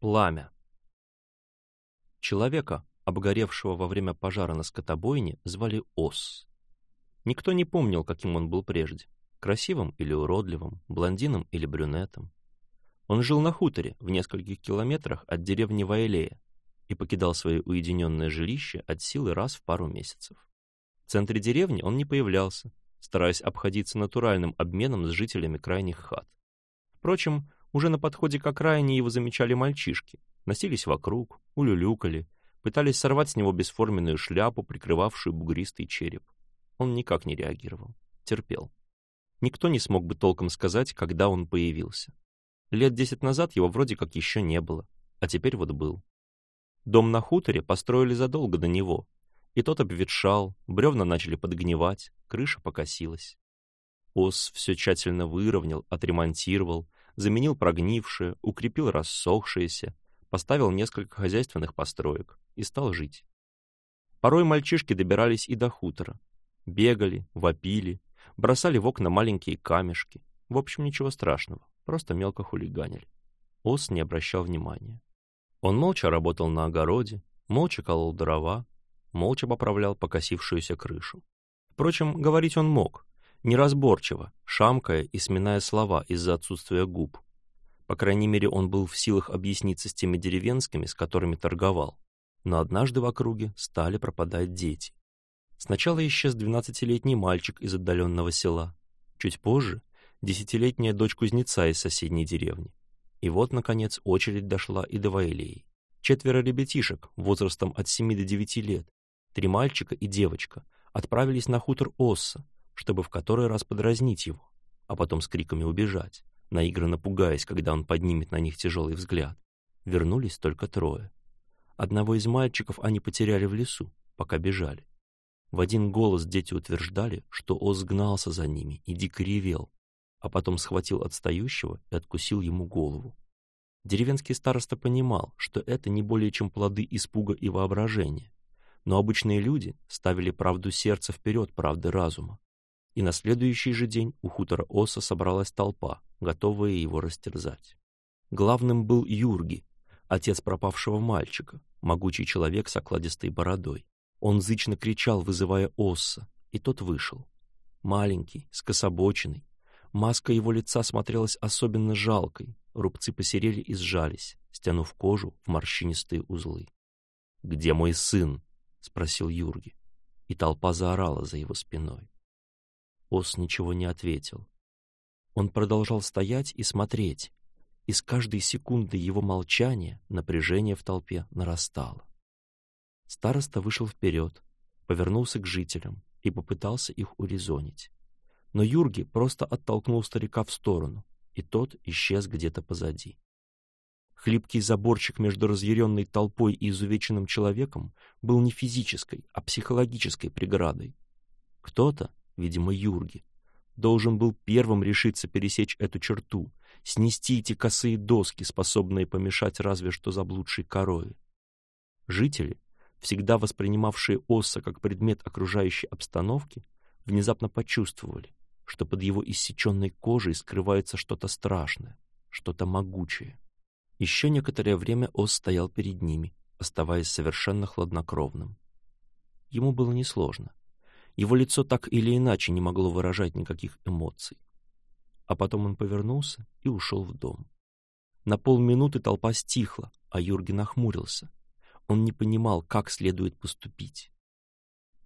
Пламя. Человека, обгоревшего во время пожара на скотобойне, звали Ос. Никто не помнил, каким он был прежде — красивым или уродливым, блондином или брюнетом. Он жил на хуторе в нескольких километрах от деревни Вайлея и покидал свое уединенное жилище от силы раз в пару месяцев. В центре деревни он не появлялся, стараясь обходиться натуральным обменом с жителями крайних хат. Впрочем, уже на подходе к окраине его замечали мальчишки, носились вокруг, улюлюкали, пытались сорвать с него бесформенную шляпу, прикрывавшую бугристый череп. Он никак не реагировал, терпел. Никто не смог бы толком сказать, когда он появился. Лет десять назад его вроде как еще не было, а теперь вот был. Дом на хуторе построили задолго до него, и тот обветшал, бревна начали подгнивать, крыша покосилась. Ос все тщательно выровнял, отремонтировал, заменил прогнившие, укрепил рассохшиеся, поставил несколько хозяйственных построек и стал жить. Порой мальчишки добирались и до хутора. Бегали, вопили, бросали в окна маленькие камешки. В общем, ничего страшного, просто мелко хулиганили. Ос не обращал внимания. Он молча работал на огороде, молча колол дрова, молча поправлял покосившуюся крышу. Впрочем, говорить он мог, неразборчиво, шамкая и сминая слова из-за отсутствия губ. По крайней мере, он был в силах объясниться с теми деревенскими, с которыми торговал. Но однажды в округе стали пропадать дети. Сначала исчез 12-летний мальчик из отдаленного села. Чуть позже — десятилетняя дочь кузнеца из соседней деревни. И вот, наконец, очередь дошла и до Ваэлии. Четверо ребятишек возрастом от 7 до 9 лет, три мальчика и девочка, отправились на хутор Осса, чтобы в который раз подразнить его, а потом с криками убежать, наигранно пугаясь, когда он поднимет на них тяжелый взгляд. Вернулись только трое. Одного из мальчиков они потеряли в лесу, пока бежали. В один голос дети утверждали, что Оз гнался за ними и дико ревел, а потом схватил отстающего и откусил ему голову. Деревенский староста понимал, что это не более чем плоды испуга и воображения, но обычные люди ставили правду сердца вперед правды разума, и на следующий же день у хутора Оса собралась толпа, готовая его растерзать. Главным был Юрги, отец пропавшего мальчика, могучий человек с окладистой бородой. Он зычно кричал, вызывая Оса, и тот вышел. Маленький, скособоченный. Маска его лица смотрелась особенно жалкой, рубцы посерели и сжались, стянув кожу в морщинистые узлы. «Где мой сын?» — спросил Юрги, и толпа заорала за его спиной. Ос ничего не ответил. Он продолжал стоять и смотреть, и с каждой секунды его молчания напряжение в толпе нарастало. Староста вышел вперед, повернулся к жителям и попытался их урезонить. Но Юрги просто оттолкнул старика в сторону, и тот исчез где-то позади. Хлипкий заборчик между разъяренной толпой и изувеченным человеком был не физической, а психологической преградой. Кто-то, видимо, Юрги. Должен был первым решиться пересечь эту черту, снести эти косые доски, способные помешать разве что заблудшей корове. Жители, всегда воспринимавшие Оса как предмет окружающей обстановки, внезапно почувствовали, что под его иссеченной кожей скрывается что-то страшное, что-то могучее. Еще некоторое время Ос стоял перед ними, оставаясь совершенно хладнокровным. Ему было несложно. Его лицо так или иначе не могло выражать никаких эмоций. А потом он повернулся и ушел в дом. На полминуты толпа стихла, а Юрген охмурился. Он не понимал, как следует поступить.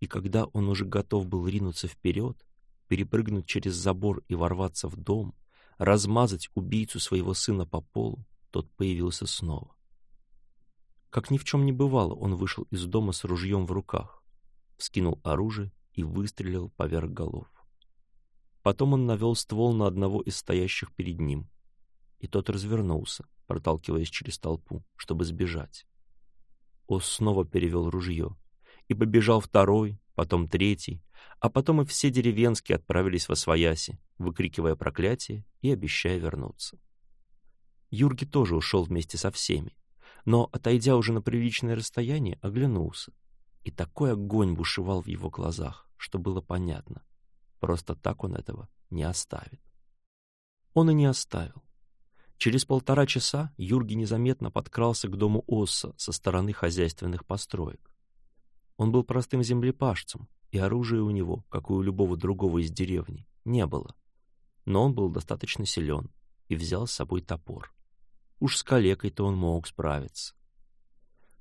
И когда он уже готов был ринуться вперед, перепрыгнуть через забор и ворваться в дом, размазать убийцу своего сына по полу, тот появился снова. Как ни в чем не бывало, он вышел из дома с ружьем в руках, вскинул оружие и выстрелил поверх голов. Потом он навел ствол на одного из стоящих перед ним, и тот развернулся, проталкиваясь через толпу, чтобы сбежать. Ос снова перевел ружье, и побежал второй, потом третий, а потом и все деревенские отправились во свояси, выкрикивая проклятие и обещая вернуться. Юрги тоже ушел вместе со всеми, но, отойдя уже на приличное расстояние, оглянулся, и такой огонь бушевал в его глазах, что было понятно. Просто так он этого не оставит. Он и не оставил. Через полтора часа Юрги незаметно подкрался к дому Осса со стороны хозяйственных построек. Он был простым землепашцем, и оружия у него, как у любого другого из деревни, не было. Но он был достаточно силен и взял с собой топор. Уж с калекой-то он мог справиться.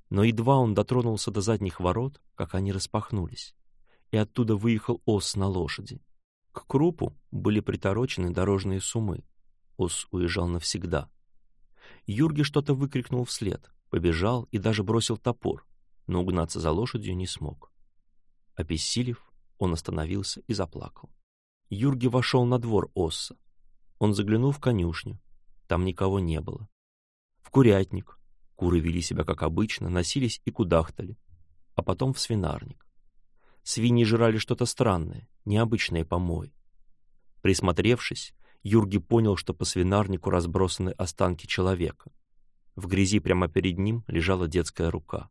Но едва он дотронулся до задних ворот, как они распахнулись и оттуда выехал Ос на лошади. К крупу были приторочены дорожные сумы. Ос уезжал навсегда. Юрги что-то выкрикнул вслед, побежал и даже бросил топор, но угнаться за лошадью не смог. Обессилев, он остановился и заплакал. Юрги вошел на двор Оса. Он заглянул в конюшню. Там никого не было. В курятник. Куры вели себя как обычно, носились и кудахтали. А потом в свинарник свиньи жрали что-то странное, необычное помой. Присмотревшись, Юрги понял, что по свинарнику разбросаны останки человека. В грязи прямо перед ним лежала детская рука.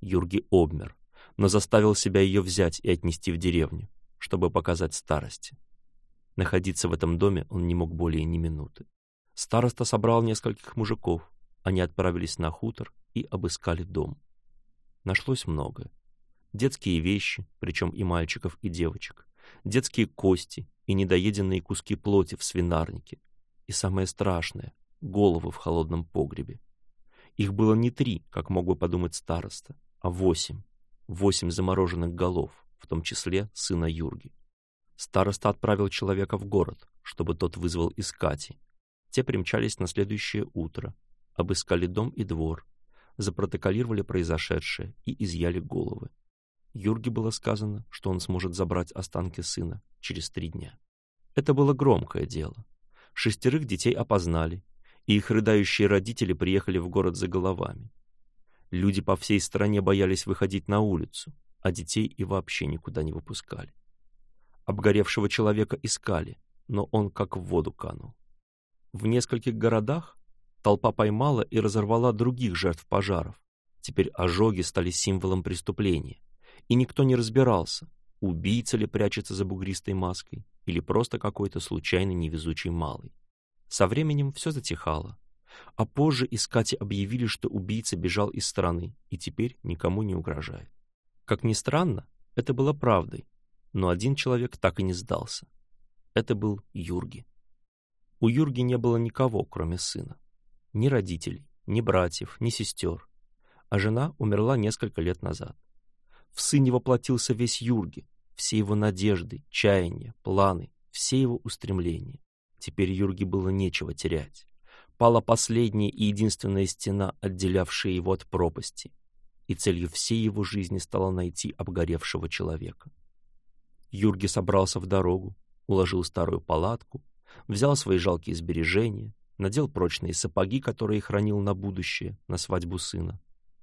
Юрги обмер, но заставил себя ее взять и отнести в деревню, чтобы показать старости. Находиться в этом доме он не мог более ни минуты. Староста собрал нескольких мужиков, они отправились на хутор и обыскали дом. Нашлось многое детские вещи, причем и мальчиков, и девочек, детские кости и недоеденные куски плоти в свинарнике, и самое страшное — головы в холодном погребе. Их было не три, как мог бы подумать староста, а восемь. Восемь замороженных голов, в том числе сына Юрги. Староста отправил человека в город, чтобы тот вызвал искати. Те примчались на следующее утро, обыскали дом и двор, запротоколировали произошедшее и изъяли головы. Юрге было сказано, что он сможет забрать останки сына через три дня. Это было громкое дело. Шестерых детей опознали, и их рыдающие родители приехали в город за головами. Люди по всей стране боялись выходить на улицу, а детей и вообще никуда не выпускали. Обгоревшего человека искали, но он как в воду канул. В нескольких городах толпа поймала и разорвала других жертв пожаров. Теперь ожоги стали символом преступления и никто не разбирался, убийца ли прячется за бугристой маской или просто какой-то случайно невезучий малый. Со временем все затихало, а позже из Кати объявили, что убийца бежал из страны и теперь никому не угрожает. Как ни странно, это было правдой, но один человек так и не сдался. Это был Юрги. У Юрги не было никого, кроме сына. Ни родителей, ни братьев, ни сестер. А жена умерла несколько лет назад в сыне воплотился весь Юрги, все его надежды, чаяния, планы, все его устремления. Теперь Юрги было нечего терять. Пала последняя и единственная стена, отделявшая его от пропасти, и целью всей его жизни стало найти обгоревшего человека. Юрги собрался в дорогу, уложил старую палатку, взял свои жалкие сбережения, надел прочные сапоги, которые хранил на будущее, на свадьбу сына,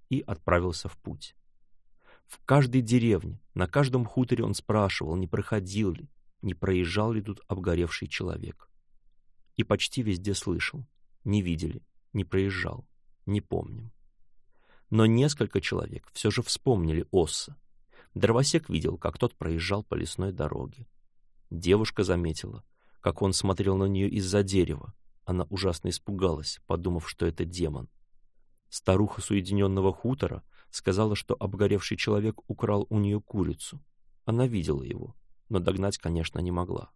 и отправился в путь. В каждой деревне, на каждом хуторе он спрашивал, не проходил ли, не проезжал ли тут обгоревший человек. И почти везде слышал. Не видели, не проезжал, не помним. Но несколько человек все же вспомнили Осса. Дровосек видел, как тот проезжал по лесной дороге. Девушка заметила, как он смотрел на нее из-за дерева. Она ужасно испугалась, подумав, что это демон. Старуха Соединенного хутора — сказала, что обгоревший человек украл у нее курицу. Она видела его, но догнать, конечно, не могла.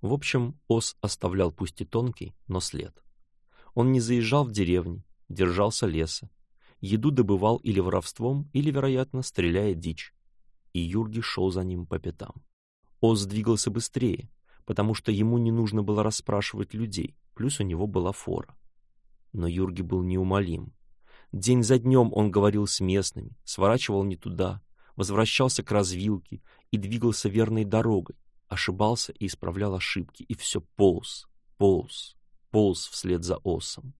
В общем, ос оставлял пусть и тонкий, но след. Он не заезжал в деревни, держался леса. Еду добывал или воровством, или, вероятно, стреляя дичь. И Юрги шел за ним по пятам. Ос двигался быстрее, потому что ему не нужно было расспрашивать людей, плюс у него была фора. Но Юрги был неумолим, День за днем он говорил с местными, сворачивал не туда, возвращался к развилке и двигался верной дорогой, ошибался и исправлял ошибки, и все полз, полз, полз вслед за осом.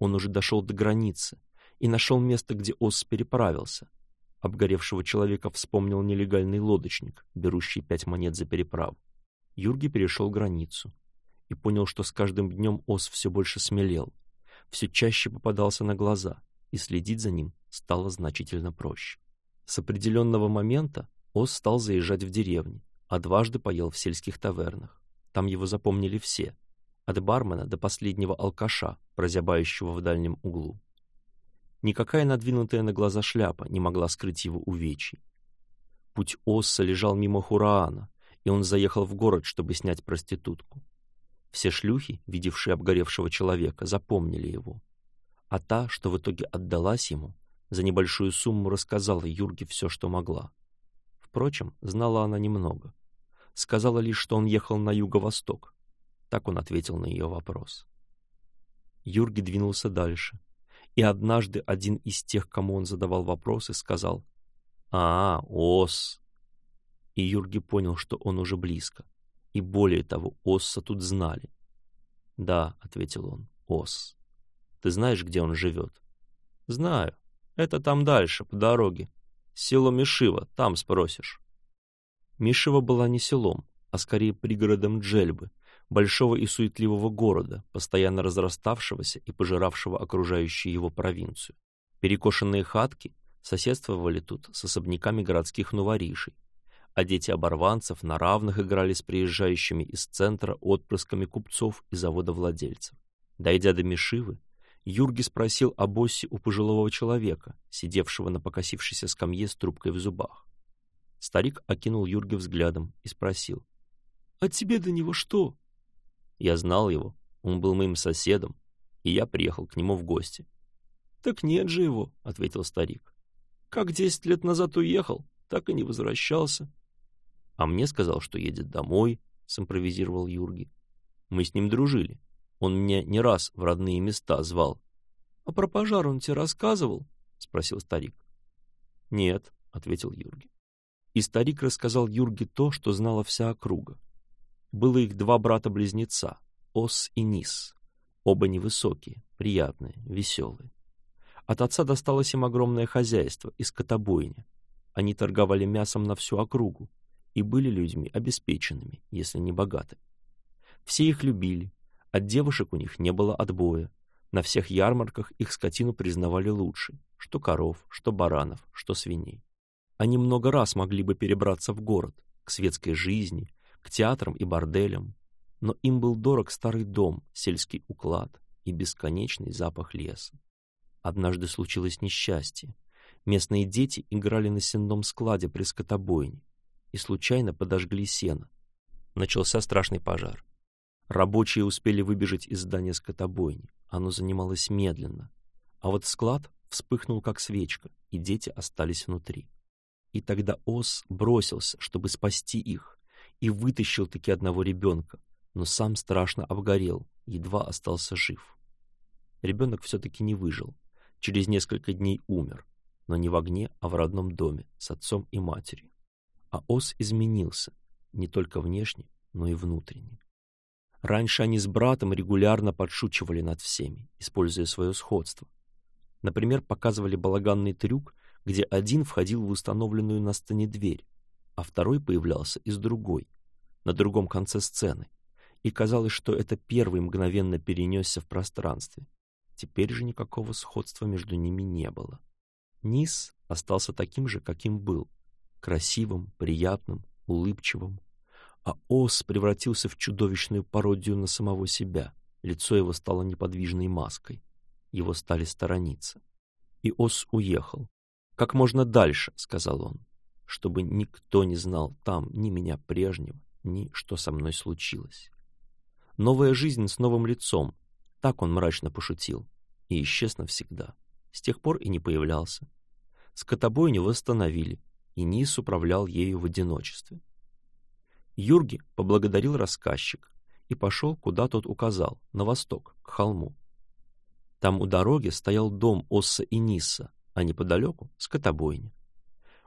Он уже дошел до границы и нашел место, где ос переправился. Обгоревшего человека вспомнил нелегальный лодочник, берущий пять монет за переправу. Юрги перешел границу и понял, что с каждым днем ос все больше смелел, все чаще попадался на глаза, и следить за ним стало значительно проще. С определенного момента Ос стал заезжать в деревни, а дважды поел в сельских тавернах. Там его запомнили все, от бармена до последнего алкаша, прозябающего в дальнем углу. Никакая надвинутая на глаза шляпа не могла скрыть его увечий. Путь Осса лежал мимо Хураана, и он заехал в город, чтобы снять проститутку. Все шлюхи, видевшие обгоревшего человека, запомнили его — а та, что в итоге отдалась ему, за небольшую сумму рассказала Юрге все, что могла. Впрочем, знала она немного. Сказала лишь, что он ехал на юго-восток. Так он ответил на ее вопрос. Юрги двинулся дальше. И однажды один из тех, кому он задавал вопросы, сказал «А, Ос!» И Юрги понял, что он уже близко. И более того, Осса тут знали. «Да», — ответил он, — «Ос». Ты знаешь, где он живет?» «Знаю. Это там дальше, по дороге. Село Мишива, там спросишь». Мишива была не селом, а скорее пригородом Джельбы, большого и суетливого города, постоянно разраставшегося и пожиравшего окружающую его провинцию. Перекошенные хатки соседствовали тут с особняками городских новоришей, а дети оборванцев на равных играли с приезжающими из центра отпрысками купцов и завода владельцев. Дойдя до Мишивы, Юрги спросил о боссе у пожилого человека, сидевшего на покосившейся скамье с трубкой в зубах. Старик окинул Юрги взглядом и спросил. «А тебе до него что?» «Я знал его, он был моим соседом, и я приехал к нему в гости». «Так нет же его», — ответил старик. «Как десять лет назад уехал, так и не возвращался». «А мне сказал, что едет домой», — симпровизировал Юрги. «Мы с ним дружили, он мне не раз в родные места звал. — А про пожар он тебе рассказывал? — спросил старик. — Нет, — ответил Юрги. И старик рассказал Юрги то, что знала вся округа. Было их два брата-близнеца, Ос и Нис. Оба невысокие, приятные, веселые. От отца досталось им огромное хозяйство из скотобойня. Они торговали мясом на всю округу и были людьми обеспеченными, если не богаты. Все их любили, от девушек у них не было отбоя. На всех ярмарках их скотину признавали лучшей, что коров, что баранов, что свиней. Они много раз могли бы перебраться в город, к светской жизни, к театрам и борделям, но им был дорог старый дом, сельский уклад и бесконечный запах леса. Однажды случилось несчастье. Местные дети играли на сенном складе при скотобойне и случайно подожгли сено. Начался страшный пожар. Рабочие успели выбежать из здания скотобойни. Оно занималось медленно. А вот склад вспыхнул как свечка, и дети остались внутри. И тогда Ос бросился, чтобы спасти их, и вытащил таки одного ребенка, но сам страшно обгорел, едва остался жив. Ребенок все-таки не выжил, через несколько дней умер, но не в огне, а в родном доме с отцом и матерью. А Ос изменился, не только внешне, но и внутренне. Раньше они с братом регулярно подшучивали над всеми, используя свое сходство. Например, показывали балаганный трюк, где один входил в установленную на стене дверь, а второй появлялся из другой, на другом конце сцены, и казалось, что это первый мгновенно перенесся в пространстве. Теперь же никакого сходства между ними не было. Низ остался таким же, каким был, красивым, приятным, улыбчивым, а ос превратился в чудовищную пародию на самого себя. Лицо его стало неподвижной маской. Его стали сторониться. И ос уехал. «Как можно дальше», — сказал он, — «чтобы никто не знал там ни меня прежнего, ни что со мной случилось». «Новая жизнь с новым лицом», — так он мрачно пошутил, и исчез навсегда. С тех пор и не появлялся. Скотобойню восстановили, и Нис управлял ею в одиночестве. Юрги поблагодарил рассказчик и пошел, куда тот указал, на восток, к холму. Там у дороги стоял дом Осса и Ниса, а неподалеку — скотобойня.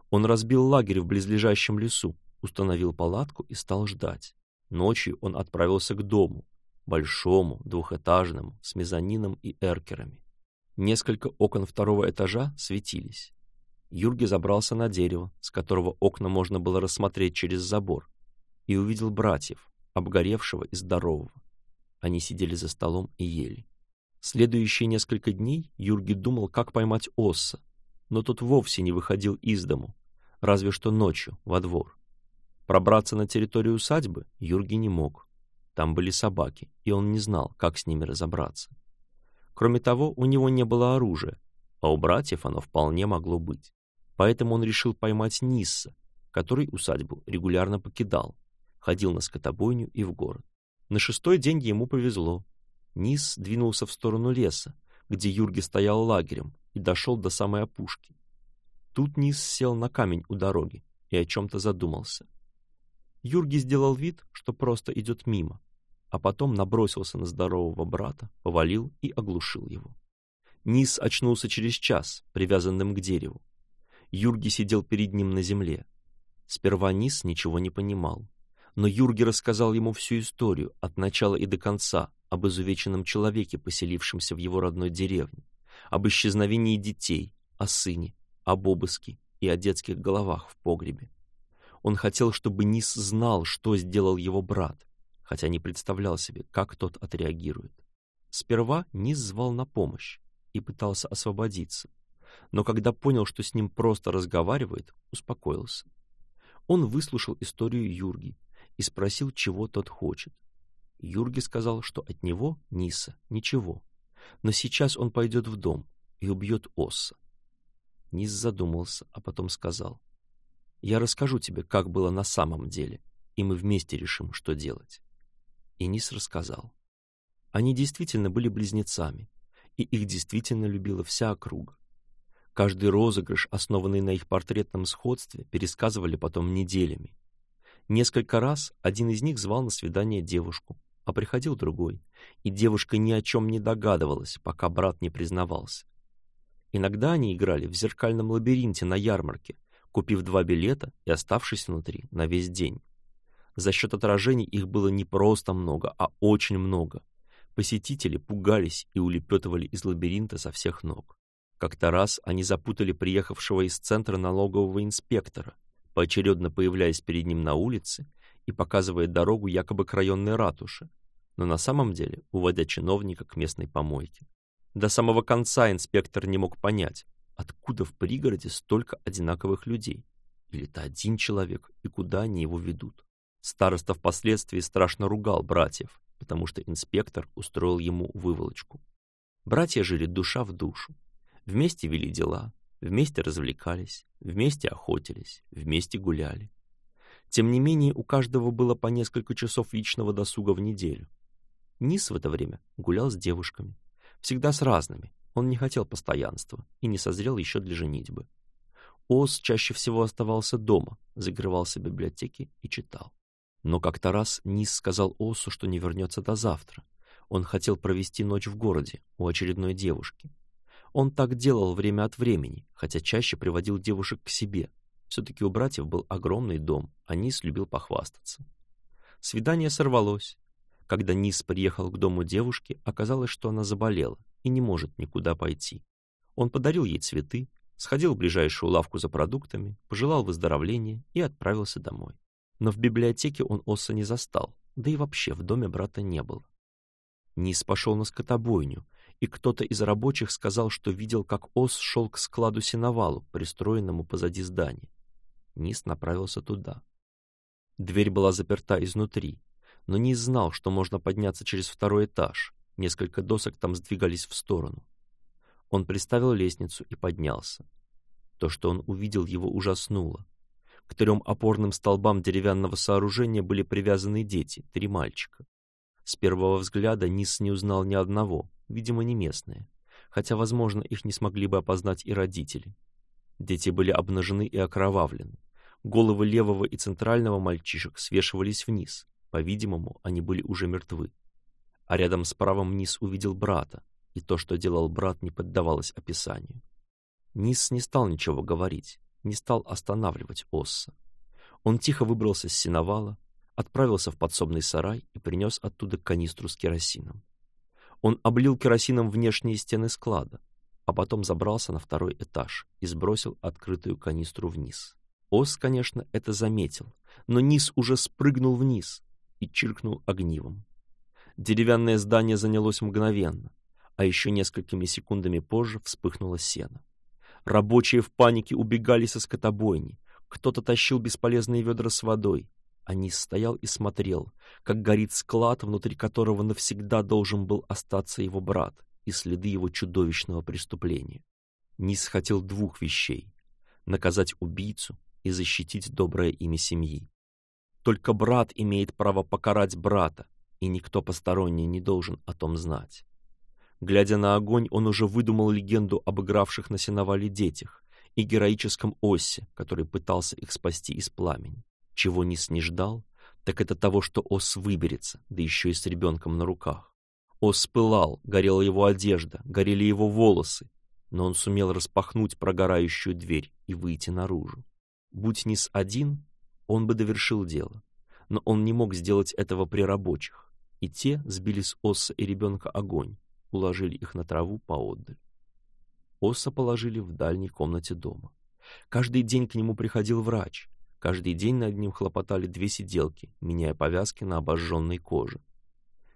Он разбил лагерь в близлежащем лесу, установил палатку и стал ждать. Ночью он отправился к дому, большому, двухэтажному, с мезонином и эркерами. Несколько окон второго этажа светились. Юрги забрался на дерево, с которого окна можно было рассмотреть через забор, и увидел братьев, обгоревшего и здорового. Они сидели за столом и ели. Следующие несколько дней Юрги думал, как поймать Осса, но тот вовсе не выходил из дому, разве что ночью, во двор. Пробраться на территорию усадьбы Юрги не мог. Там были собаки, и он не знал, как с ними разобраться. Кроме того, у него не было оружия, а у братьев оно вполне могло быть. Поэтому он решил поймать Нисса, который усадьбу регулярно покидал, ходил на скотобойню и в город. На шестой день ему повезло. Низ двинулся в сторону леса, где Юрги стоял лагерем, и дошел до самой опушки. Тут Низ сел на камень у дороги и о чем-то задумался. Юрги сделал вид, что просто идет мимо, а потом набросился на здорового брата, повалил и оглушил его. Низ очнулся через час, привязанным к дереву. Юрги сидел перед ним на земле. Сперва Низ ничего не понимал, но Юрги рассказал ему всю историю от начала и до конца об изувеченном человеке, поселившемся в его родной деревне, об исчезновении детей, о сыне, об обыске и о детских головах в погребе. Он хотел, чтобы Нис знал, что сделал его брат, хотя не представлял себе, как тот отреагирует. Сперва Низ звал на помощь и пытался освободиться, но когда понял, что с ним просто разговаривает, успокоился. Он выслушал историю Юрги, и спросил, чего тот хочет. Юрги сказал, что от него, Ниса, ничего. Но сейчас он пойдет в дом и убьет Осса. Нис задумался, а потом сказал. «Я расскажу тебе, как было на самом деле, и мы вместе решим, что делать». И Нис рассказал. Они действительно были близнецами, и их действительно любила вся округа. Каждый розыгрыш, основанный на их портретном сходстве, пересказывали потом неделями, Несколько раз один из них звал на свидание девушку, а приходил другой, и девушка ни о чем не догадывалась, пока брат не признавался. Иногда они играли в зеркальном лабиринте на ярмарке, купив два билета и оставшись внутри на весь день. За счет отражений их было не просто много, а очень много. Посетители пугались и улепетывали из лабиринта со всех ног. Как-то раз они запутали приехавшего из центра налогового инспектора — поочередно появляясь перед ним на улице и показывая дорогу якобы к районной ратуше, но на самом деле уводя чиновника к местной помойке. До самого конца инспектор не мог понять, откуда в пригороде столько одинаковых людей, или это один человек, и куда они его ведут. Староста впоследствии страшно ругал братьев, потому что инспектор устроил ему выволочку. Братья жили душа в душу, вместе вели дела, Вместе развлекались, вместе охотились, вместе гуляли. Тем не менее, у каждого было по несколько часов личного досуга в неделю. Нис в это время гулял с девушками. Всегда с разными. Он не хотел постоянства и не созрел еще для женитьбы. Ос чаще всего оставался дома, закрывался в библиотеке и читал. Но как-то раз Нис сказал Осу, что не вернется до завтра. Он хотел провести ночь в городе у очередной девушки, он так делал время от времени, хотя чаще приводил девушек к себе. Все-таки у братьев был огромный дом, а Низ любил похвастаться. Свидание сорвалось. Когда Нис приехал к дому девушки, оказалось, что она заболела и не может никуда пойти. Он подарил ей цветы, сходил в ближайшую лавку за продуктами, пожелал выздоровления и отправился домой. Но в библиотеке он Оса не застал, да и вообще в доме брата не было. Нис пошел на скотобойню, и кто-то из рабочих сказал, что видел, как Ос шел к складу сеновалу, пристроенному позади здания. Низ направился туда. Дверь была заперта изнутри, но Низ знал, что можно подняться через второй этаж. Несколько досок там сдвигались в сторону. Он приставил лестницу и поднялся. То, что он увидел, его ужаснуло. К трем опорным столбам деревянного сооружения были привязаны дети, три мальчика. С первого взгляда Низ не узнал ни одного, видимо, не местные, хотя, возможно, их не смогли бы опознать и родители. Дети были обнажены и окровавлены. Головы левого и центрального мальчишек свешивались вниз, по-видимому, они были уже мертвы. А рядом с правым Низ увидел брата, и то, что делал брат, не поддавалось описанию. Низ не стал ничего говорить, не стал останавливать Осса. Он тихо выбрался с сеновала, отправился в подсобный сарай и принес оттуда канистру с керосином. Он облил керосином внешние стены склада, а потом забрался на второй этаж и сбросил открытую канистру вниз. Ос, конечно, это заметил, но низ уже спрыгнул вниз и чиркнул огнивом. Деревянное здание занялось мгновенно, а еще несколькими секундами позже вспыхнуло сено. Рабочие в панике убегали со скотобойни, кто-то тащил бесполезные ведра с водой, они стоял и смотрел, как горит склад, внутри которого навсегда должен был остаться его брат и следы его чудовищного преступления. Низ хотел двух вещей — наказать убийцу и защитить доброе имя семьи. Только брат имеет право покарать брата, и никто посторонний не должен о том знать. Глядя на огонь, он уже выдумал легенду об игравших на сеновале детях и героическом Осе, который пытался их спасти из пламени чего не сниждал, так это того, что Ос выберется, да еще и с ребенком на руках. Ос пылал, горела его одежда, горели его волосы, но он сумел распахнуть прогорающую дверь и выйти наружу. Будь Низ один, он бы довершил дело, но он не мог сделать этого при рабочих, и те сбили с Оса и ребенка огонь, уложили их на траву поодаль. Оса положили в дальней комнате дома. Каждый день к нему приходил врач, Каждый день над ним хлопотали две сиделки, меняя повязки на обожженной коже.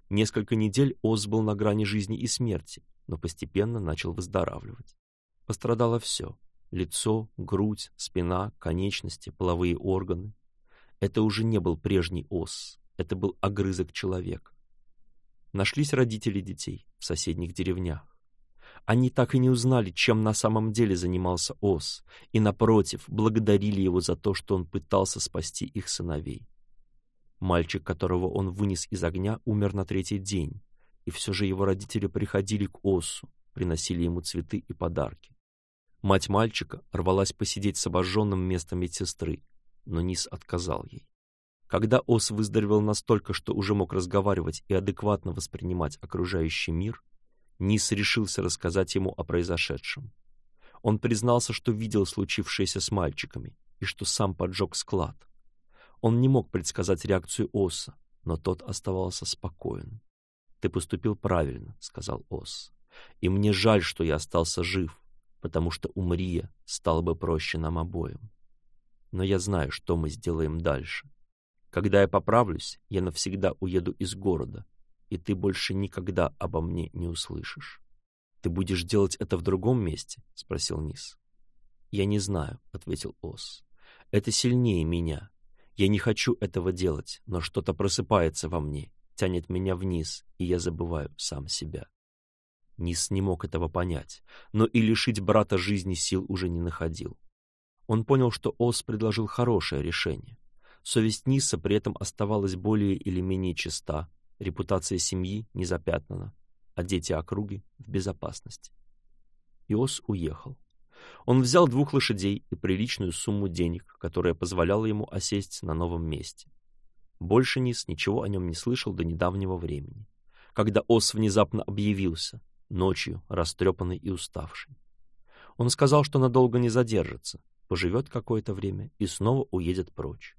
Несколько недель Оз был на грани жизни и смерти, но постепенно начал выздоравливать. Пострадало все — лицо, грудь, спина, конечности, половые органы. Это уже не был прежний Оз, это был огрызок человека. Нашлись родители детей в соседних деревнях. Они так и не узнали, чем на самом деле занимался Ос, и, напротив, благодарили его за то, что он пытался спасти их сыновей. Мальчик, которого он вынес из огня, умер на третий день, и все же его родители приходили к Осу, приносили ему цветы и подарки. Мать мальчика рвалась посидеть с обожженным местом медсестры, но Низ отказал ей. Когда Ос выздоровел настолько, что уже мог разговаривать и адекватно воспринимать окружающий мир, Нис решился рассказать ему о произошедшем. Он признался, что видел случившееся с мальчиками и что сам поджег склад. Он не мог предсказать реакцию Оса, но тот оставался спокоен. «Ты поступил правильно», — сказал Ос. «И мне жаль, что я остался жив, потому что умрия стало бы проще нам обоим. Но я знаю, что мы сделаем дальше. Когда я поправлюсь, я навсегда уеду из города и ты больше никогда обо мне не услышишь. Ты будешь делать это в другом месте? — спросил Низ. Я не знаю, — ответил Ос. Это сильнее меня. Я не хочу этого делать, но что-то просыпается во мне, тянет меня вниз, и я забываю сам себя. Низ не мог этого понять, но и лишить брата жизни сил уже не находил. Он понял, что Ос предложил хорошее решение. Совесть Ниса при этом оставалась более или менее чиста, Репутация семьи не запятнана, а дети округи в безопасности. Иос уехал. Он взял двух лошадей и приличную сумму денег, которая позволяла ему осесть на новом месте. Больше Низ ничего о нем не слышал до недавнего времени, когда Ос внезапно объявился, ночью растрепанный и уставший. Он сказал, что надолго не задержится, поживет какое-то время и снова уедет прочь.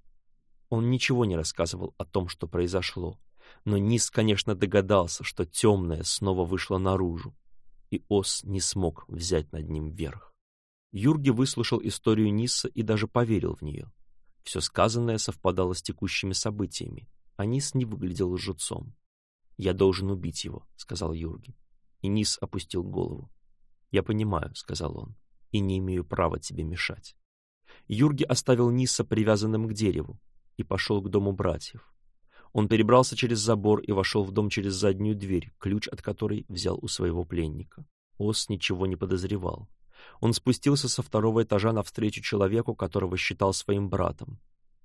Он ничего не рассказывал о том, что произошло, но Нис, конечно, догадался, что темное снова вышло наружу, и Ос не смог взять над ним верх. Юрги выслушал историю Ниса и даже поверил в нее. Все сказанное совпадало с текущими событиями, а Нис не выглядел лжецом. «Я должен убить его», — сказал Юрги. И Нис опустил голову. «Я понимаю», — сказал он, — «и не имею права тебе мешать». Юрги оставил Ниса привязанным к дереву и пошел к дому братьев. Он перебрался через забор и вошел в дом через заднюю дверь, ключ от которой взял у своего пленника. Ос ничего не подозревал. Он спустился со второго этажа навстречу человеку, которого считал своим братом.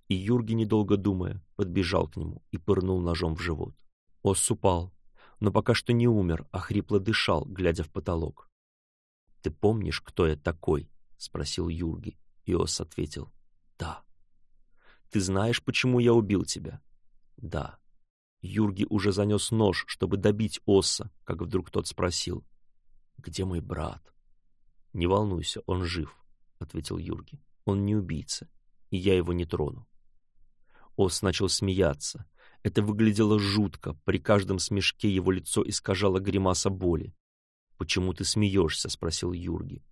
И Юрги, недолго думая, подбежал к нему и пырнул ножом в живот. Ос упал, но пока что не умер, а хрипло дышал, глядя в потолок. «Ты помнишь, кто я такой?» — спросил Юрги. И Ос ответил «Да». «Ты знаешь, почему я убил тебя?» Да. Юрги уже занес нож, чтобы добить Оса, как вдруг тот спросил. «Где мой брат?» «Не волнуйся, он жив», — ответил Юрги. «Он не убийца, и я его не трону». Ос начал смеяться. Это выглядело жутко, при каждом смешке его лицо искажало гримаса боли. «Почему ты смеешься?» — спросил Юрги.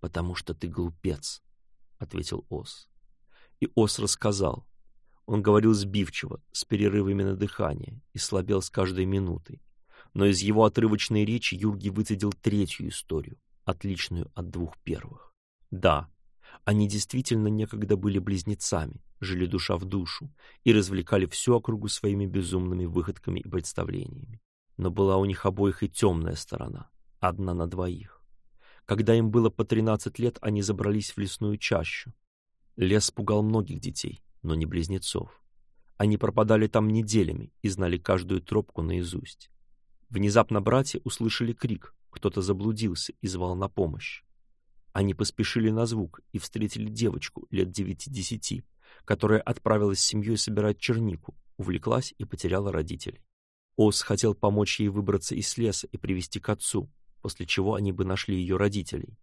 «Потому что ты глупец», — ответил Ос. И Ос рассказал, он говорил сбивчиво, с перерывами на дыхание, и слабел с каждой минутой. Но из его отрывочной речи Юрги выцедил третью историю, отличную от двух первых. Да, они действительно некогда были близнецами, жили душа в душу и развлекали всю округу своими безумными выходками и представлениями. Но была у них обоих и темная сторона, одна на двоих. Когда им было по 13 лет, они забрались в лесную чащу. Лес пугал многих детей, но не близнецов. Они пропадали там неделями и знали каждую тропку наизусть. Внезапно братья услышали крик, кто-то заблудился и звал на помощь. Они поспешили на звук и встретили девочку лет девяти-десяти, которая отправилась с семьей собирать чернику, увлеклась и потеряла родителей. Ос хотел помочь ей выбраться из леса и привести к отцу, после чего они бы нашли ее родителей.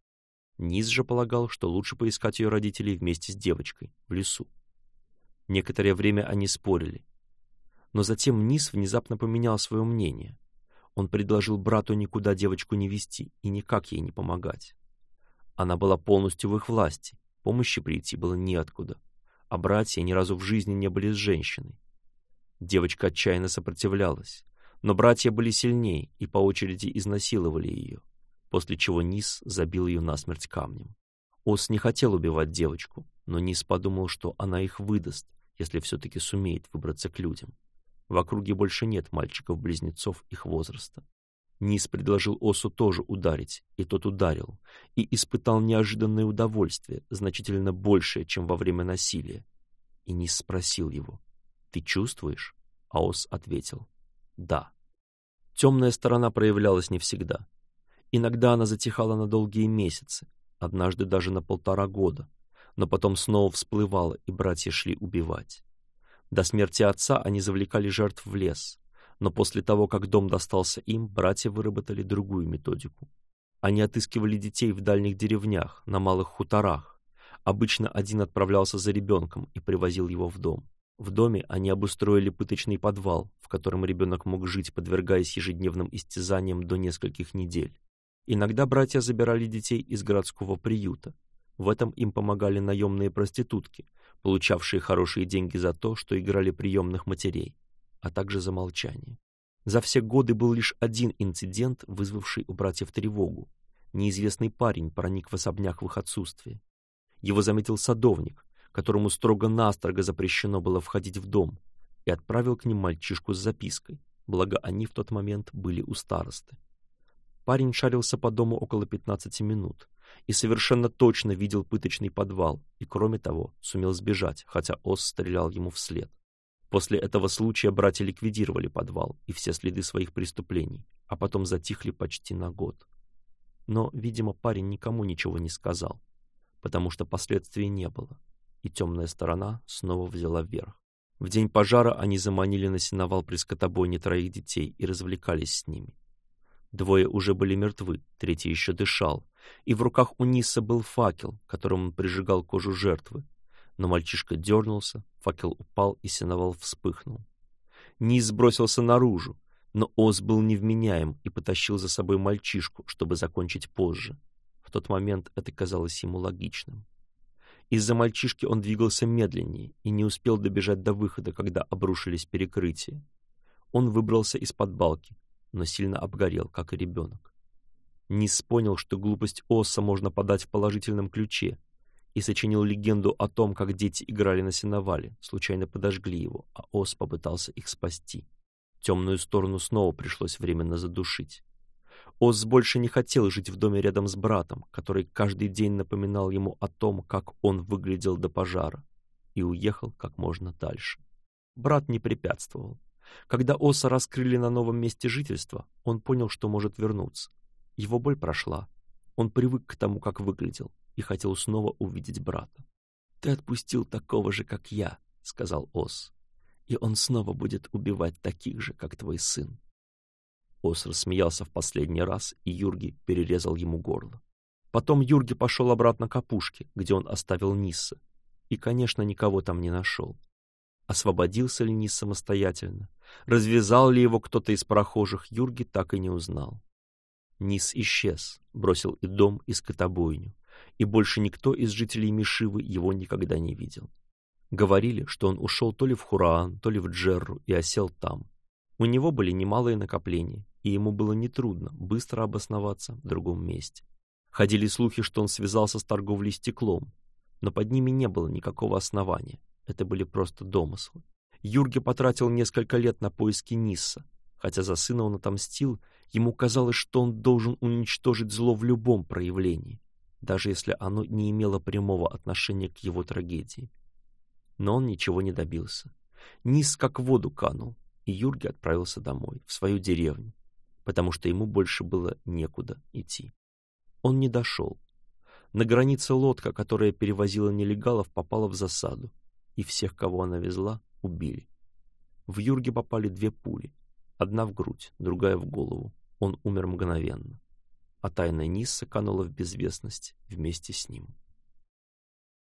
Низ же полагал, что лучше поискать ее родителей вместе с девочкой, в лесу. Некоторое время они спорили. Но затем Низ внезапно поменял свое мнение. Он предложил брату никуда девочку не вести и никак ей не помогать. Она была полностью в их власти, помощи прийти было неоткуда, а братья ни разу в жизни не были с женщиной. Девочка отчаянно сопротивлялась, но братья были сильнее и по очереди изнасиловали ее, после чего Низ забил ее насмерть камнем. Ос не хотел убивать девочку, но Низ подумал, что она их выдаст, если все-таки сумеет выбраться к людям. В округе больше нет мальчиков-близнецов их возраста. Низ предложил Осу тоже ударить, и тот ударил, и испытал неожиданное удовольствие, значительно большее, чем во время насилия. И Низ спросил его, «Ты чувствуешь?» А Ос ответил, «Да». Темная сторона проявлялась не всегда. Иногда она затихала на долгие месяцы, однажды даже на полтора года, но потом снова всплывало, и братья шли убивать. До смерти отца они завлекали жертв в лес, но после того, как дом достался им, братья выработали другую методику. Они отыскивали детей в дальних деревнях, на малых хуторах. Обычно один отправлялся за ребенком и привозил его в дом. В доме они обустроили пыточный подвал, в котором ребенок мог жить, подвергаясь ежедневным истязаниям до нескольких недель. Иногда братья забирали детей из городского приюта. В этом им помогали наемные проститутки, получавшие хорошие деньги за то, что играли приемных матерей, а также за молчание. За все годы был лишь один инцидент, вызвавший у братьев тревогу. Неизвестный парень проник в особняк в их отсутствие. Его заметил садовник, которому строго-настрого запрещено было входить в дом, и отправил к ним мальчишку с запиской, благо они в тот момент были у старосты. Парень шарился по дому около 15 минут и совершенно точно видел пыточный подвал и, кроме того, сумел сбежать, хотя Ос стрелял ему вслед. После этого случая братья ликвидировали подвал и все следы своих преступлений, а потом затихли почти на год. Но, видимо, парень никому ничего не сказал, потому что последствий не было, и темная сторона снова взяла вверх. В день пожара они заманили на сеновал при скотобойне троих детей и развлекались с ними. Двое уже были мертвы, третий еще дышал, и в руках у Ниса был факел, которым он прижигал кожу жертвы. Но мальчишка дернулся, факел упал и сеновал вспыхнул. Низ бросился наружу, но Оз был невменяем и потащил за собой мальчишку, чтобы закончить позже. В тот момент это казалось ему логичным. Из-за мальчишки он двигался медленнее и не успел добежать до выхода, когда обрушились перекрытия. Он выбрался из-под балки, но сильно обгорел, как и ребенок. Низ понял, что глупость Оса можно подать в положительном ключе, и сочинил легенду о том, как дети играли на сеновале, случайно подожгли его, а Ос попытался их спасти. Темную сторону снова пришлось временно задушить. Ос больше не хотел жить в доме рядом с братом, который каждый день напоминал ему о том, как он выглядел до пожара, и уехал как можно дальше. Брат не препятствовал, когда Оса раскрыли на новом месте жительства, он понял, что может вернуться. Его боль прошла. Он привык к тому, как выглядел, и хотел снова увидеть брата. «Ты отпустил такого же, как я», — сказал Ос. «И он снова будет убивать таких же, как твой сын». Ос рассмеялся в последний раз, и Юрги перерезал ему горло. Потом Юрги пошел обратно к опушке, где он оставил Нисса. И, конечно, никого там не нашел освободился ли не самостоятельно, развязал ли его кто-то из прохожих, Юрги так и не узнал. Низ исчез, бросил и дом, и скотобойню, и больше никто из жителей Мишивы его никогда не видел. Говорили, что он ушел то ли в Хураан, то ли в Джерру и осел там. У него были немалые накопления, и ему было нетрудно быстро обосноваться в другом месте. Ходили слухи, что он связался с торговлей стеклом, но под ними не было никакого основания. Это были просто домыслы. Юрге потратил несколько лет на поиски Нисса. Хотя за сына он отомстил, ему казалось, что он должен уничтожить зло в любом проявлении, даже если оно не имело прямого отношения к его трагедии. Но он ничего не добился. Нисс как в воду канул, и Юрге отправился домой, в свою деревню, потому что ему больше было некуда идти. Он не дошел. На границе лодка, которая перевозила нелегалов, попала в засаду и всех, кого она везла, убили. В Юрге попали две пули, одна в грудь, другая в голову. Он умер мгновенно, а тайная Нисса канула в безвестность вместе с ним.